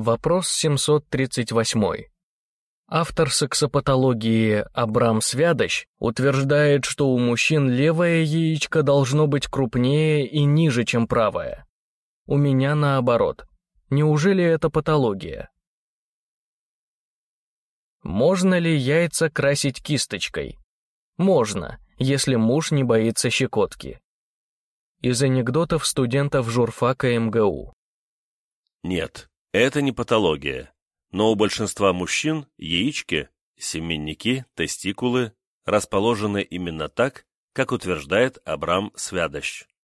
Вопрос 738. Автор сексопатологии Абрам Свядощ утверждает, что у мужчин левое яичко должно быть крупнее и ниже, чем правое. У меня наоборот. Неужели это патология? Можно ли яйца красить кисточкой? Можно, если муж не боится щекотки. Из анекдотов студентов журфака МГУ. Нет, это не патология. Но у большинства мужчин яички, семенники, тестикулы расположены именно так, как утверждает Абрам Свядощ.